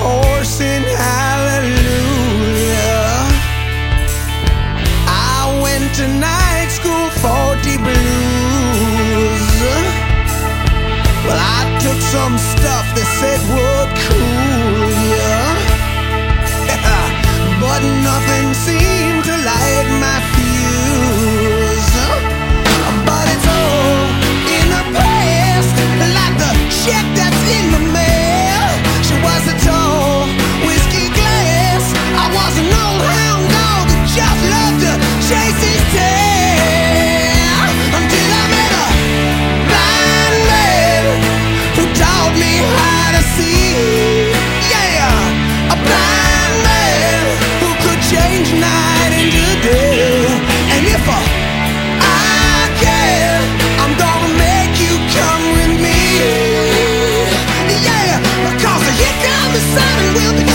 coursing high sun will be